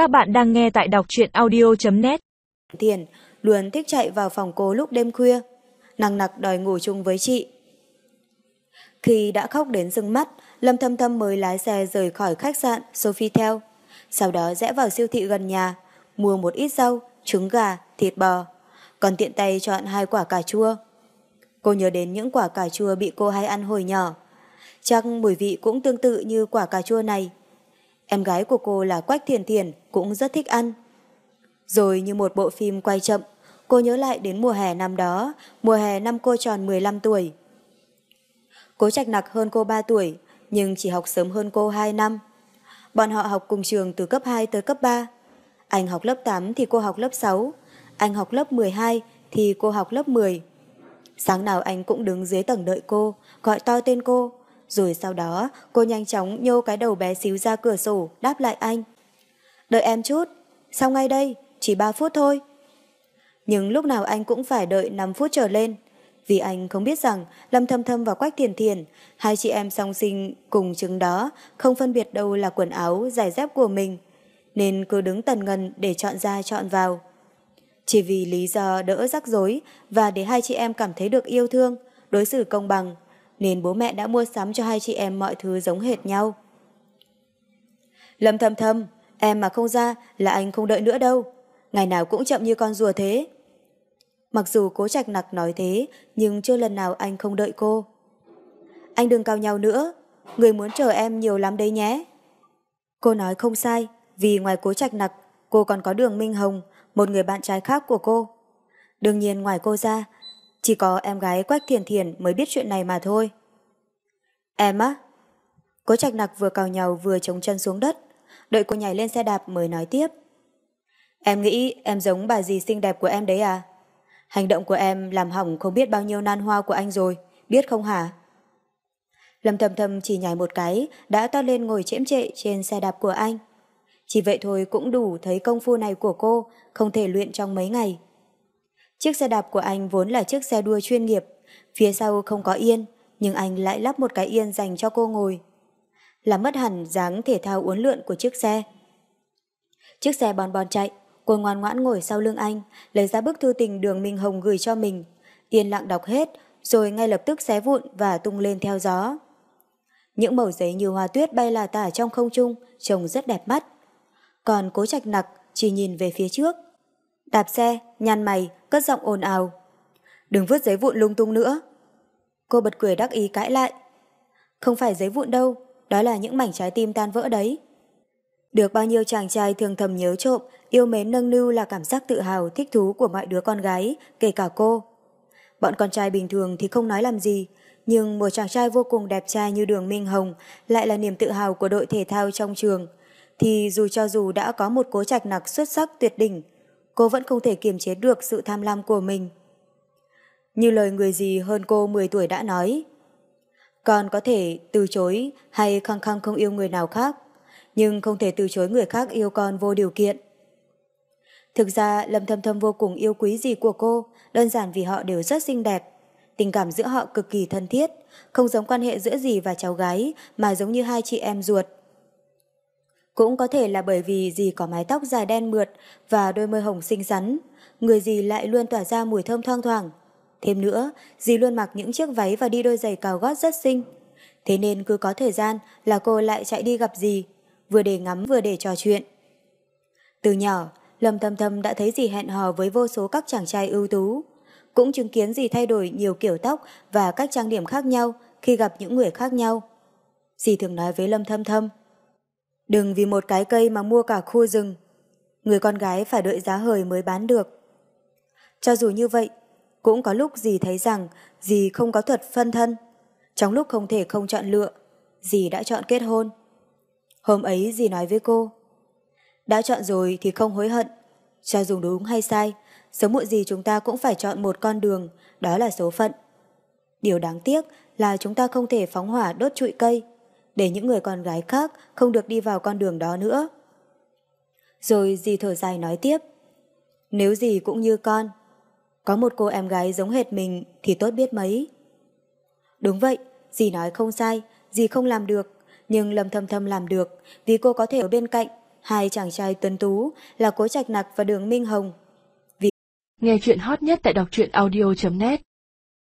Các bạn đang nghe tại đọc truyện audio.net Thiền luôn thích chạy vào phòng cô lúc đêm khuya, năng nặc đòi ngủ chung với chị. Khi đã khóc đến rưng mắt, Lâm Thâm Thâm mới lái xe rời khỏi khách sạn Sofitel, sau đó rẽ vào siêu thị gần nhà, mua một ít rau, trứng gà, thịt bò, còn tiện tay chọn hai quả cà chua. Cô nhớ đến những quả cà chua bị cô hay ăn hồi nhỏ. Chắc mùi vị cũng tương tự như quả cà chua này. Em gái của cô là Quách Thiền Thiền cũng rất thích ăn. Rồi như một bộ phim quay chậm, cô nhớ lại đến mùa hè năm đó, mùa hè năm cô tròn 15 tuổi. Cố trạch nặc hơn cô 3 tuổi, nhưng chỉ học sớm hơn cô 2 năm. Bọn họ học cùng trường từ cấp 2 tới cấp 3. Anh học lớp 8 thì cô học lớp 6. Anh học lớp 12 thì cô học lớp 10. Sáng nào anh cũng đứng dưới tầng đợi cô, gọi to tên cô. Rồi sau đó, cô nhanh chóng nhô cái đầu bé xíu ra cửa sổ, đáp lại anh. Đợi em chút, sao ngay đây, chỉ 3 phút thôi. Nhưng lúc nào anh cũng phải đợi 5 phút trở lên, vì anh không biết rằng Lâm Thâm Thâm và Quách Thiền Thiền, hai chị em song sinh cùng chứng đó, không phân biệt đâu là quần áo, giày dép của mình, nên cứ đứng tần ngần để chọn ra chọn vào. Chỉ vì lý do đỡ rắc rối và để hai chị em cảm thấy được yêu thương, đối xử công bằng, nên bố mẹ đã mua sắm cho hai chị em mọi thứ giống hệt nhau. Lâm Thầm Thầm, em mà không ra là anh không đợi nữa đâu, ngày nào cũng chậm như con rùa thế. Mặc dù cố trạch nặc nói thế, nhưng chưa lần nào anh không đợi cô. Anh đừng cao nhau nữa, người muốn chờ em nhiều lắm đấy nhé. Cô nói không sai, vì ngoài cố trạch nặc, cô còn có đường Minh Hồng, một người bạn trai khác của cô. Đương nhiên ngoài cô ra, chỉ có em gái Quách Thiền Thiền mới biết chuyện này mà thôi. Em á? Cố trạch nặc vừa cào nhau vừa chống chân xuống đất, đợi cô nhảy lên xe đạp mới nói tiếp. Em nghĩ em giống bà dì xinh đẹp của em đấy à? Hành động của em làm hỏng không biết bao nhiêu nan hoa của anh rồi, biết không hả? Lâm thầm thầm chỉ nhảy một cái, đã to lên ngồi chễm trệ trên xe đạp của anh. Chỉ vậy thôi cũng đủ thấy công phu này của cô không thể luyện trong mấy ngày. Chiếc xe đạp của anh vốn là chiếc xe đua chuyên nghiệp, phía sau không có yên, nhưng anh lại lắp một cái yên dành cho cô ngồi. Làm mất hẳn dáng thể thao uốn lượn của chiếc xe. Chiếc xe bon bon chạy, cô ngoan ngoãn ngồi sau lưng anh, lấy ra bức thư tình đường Minh Hồng gửi cho mình, yên lặng đọc hết, rồi ngay lập tức xé vụn và tung lên theo gió. Những mẩu giấy như hoa tuyết bay là tả trong không trung, trông rất đẹp mắt. Còn cố trạch nặc chỉ nhìn về phía trước. Đạp xe, nhăn mày, cất giọng ồn ào. Đừng vứt giấy vụn lung tung nữa. Cô bật cười đắc ý cãi lại. Không phải giấy vụn đâu, đó là những mảnh trái tim tan vỡ đấy. Được bao nhiêu chàng trai thường thầm nhớ trộm, yêu mến nâng niu là cảm giác tự hào, thích thú của mọi đứa con gái, kể cả cô. Bọn con trai bình thường thì không nói làm gì, nhưng một chàng trai vô cùng đẹp trai như Đường Minh Hồng lại là niềm tự hào của đội thể thao trong trường. Thì dù cho dù đã có một cố trạch nặc xuất sắc tuyệt đỉnh, cô vẫn không thể kiềm chế được sự tham lam của mình. Như lời người gì hơn cô 10 tuổi đã nói, con có thể từ chối hay khăng khăng không yêu người nào khác, nhưng không thể từ chối người khác yêu con vô điều kiện. Thực ra Lâm Thâm Thâm vô cùng yêu quý gì của cô, đơn giản vì họ đều rất xinh đẹp. Tình cảm giữa họ cực kỳ thân thiết, không giống quan hệ giữa dì và cháu gái mà giống như hai chị em ruột. Cũng có thể là bởi vì dì có mái tóc dài đen mượt và đôi môi hồng xinh xắn, người dì lại luôn tỏa ra mùi thơm thoang thoảng. Thêm nữa, dì luôn mặc những chiếc váy và đi đôi giày cao gót rất xinh. Thế nên cứ có thời gian là cô lại chạy đi gặp dì, vừa để ngắm vừa để trò chuyện. Từ nhỏ, Lâm Thâm Thâm đã thấy dì hẹn hò với vô số các chàng trai ưu tú, cũng chứng kiến dì thay đổi nhiều kiểu tóc và các trang điểm khác nhau khi gặp những người khác nhau. Dì thường nói với Lâm Thâm Thâm, đừng vì một cái cây mà mua cả khu rừng, người con gái phải đợi giá hời mới bán được. Cho dù như vậy, cũng có lúc dì thấy rằng dì không có thuật phân thân, trong lúc không thể không chọn lựa, dì đã chọn kết hôn. Hôm ấy dì nói với cô, đã chọn rồi thì không hối hận, cho dù đúng hay sai, sớm muộn gì chúng ta cũng phải chọn một con đường, đó là số phận. Điều đáng tiếc là chúng ta không thể phóng hỏa đốt trụi cây, để những người con gái khác không được đi vào con đường đó nữa. Rồi dì thở dài nói tiếp, nếu dì cũng như con, có một cô em gái giống hệt mình thì tốt biết mấy. Đúng vậy, dì nói không sai, dì không làm được, nhưng Lâm Thâm Thâm làm được vì cô có thể ở bên cạnh hai chàng trai tuấn tú là Cố Trạch Nặc và Đường Minh Hồng. Nghe chuyện hot nhất tại đọc truyện audio.net